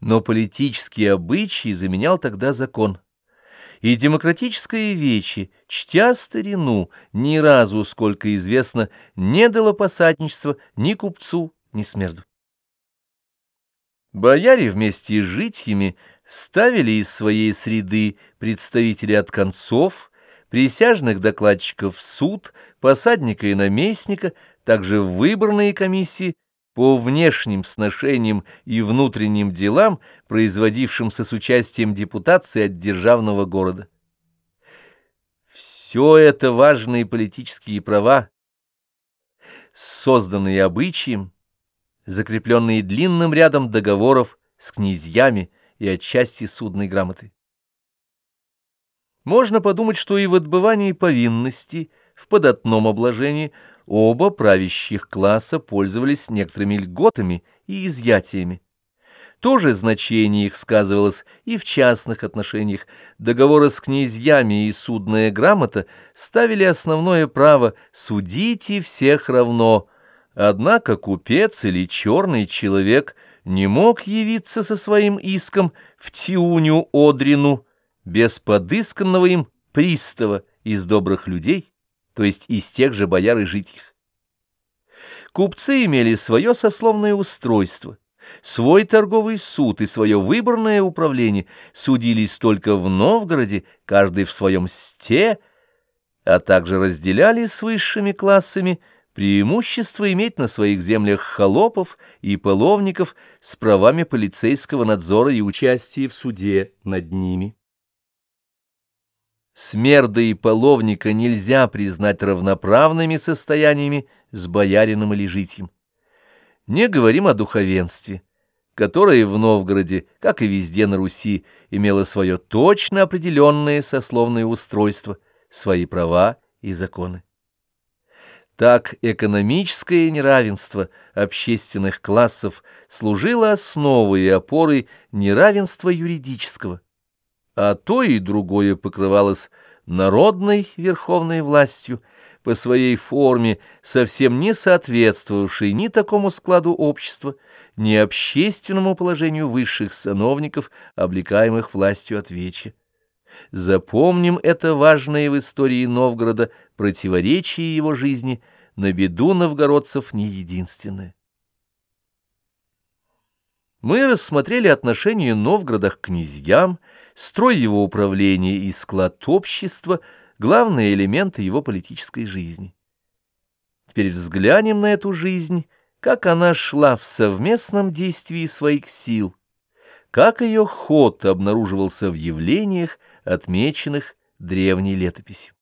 Но политические обычаи заменял тогда закон. И демократическое вечи, чтя старину, ни разу, сколько известно, не дало посадничества ни купцу, ни смерду. Бояре вместе с житьями ставили из своей среды представителей от концов, присяжных докладчиков в суд, посадника и наместника, также в выборные комиссии по внешним сношениям и внутренним делам, производившимся с участием депутации от державного города. Все это важные политические права, созданные обычаем, закрепленные длинным рядом договоров с князьями и отчасти судной грамоты. Можно подумать, что и в отбывании повинности, в податном обложении, оба правящих класса пользовались некоторыми льготами и изъятиями. То же значение их сказывалось и в частных отношениях. Договоры с князьями и судная грамота ставили основное право «судите всех равно», Однако купец или черный человек не мог явиться со своим иском в Тиуню Одрину без подысканного им пристава из добрых людей, то есть из тех же бояр и житьих. Купцы имели свое сословное устройство, свой торговый суд и свое выборное управление, судились только в Новгороде, каждый в своем сте, а также разделяли с высшими классами преимущество иметь на своих землях холопов и половников с правами полицейского надзора и участия в суде над ними. Смерда и половника нельзя признать равноправными состояниями с боярином или житьем. Не говорим о духовенстве, которое в Новгороде, как и везде на Руси, имело свое точно определенное сословное устройство, свои права и законы. Так экономическое неравенство общественных классов служило основой и опорой неравенства юридического, а то и другое покрывалось народной верховной властью, по своей форме совсем не соответствовавшей ни такому складу общества, ни общественному положению высших сановников, облекаемых властью от веча. Запомним это важное в истории Новгорода противоречие его жизни на беду новгородцев не единственное. Мы рассмотрели отношение Новгорода к князьям, строй его управления и склад общества, главные элементы его политической жизни. Теперь взглянем на эту жизнь, как она шла в совместном действии своих сил, как ее ход обнаруживался в явлениях, отмеченных древней летописью.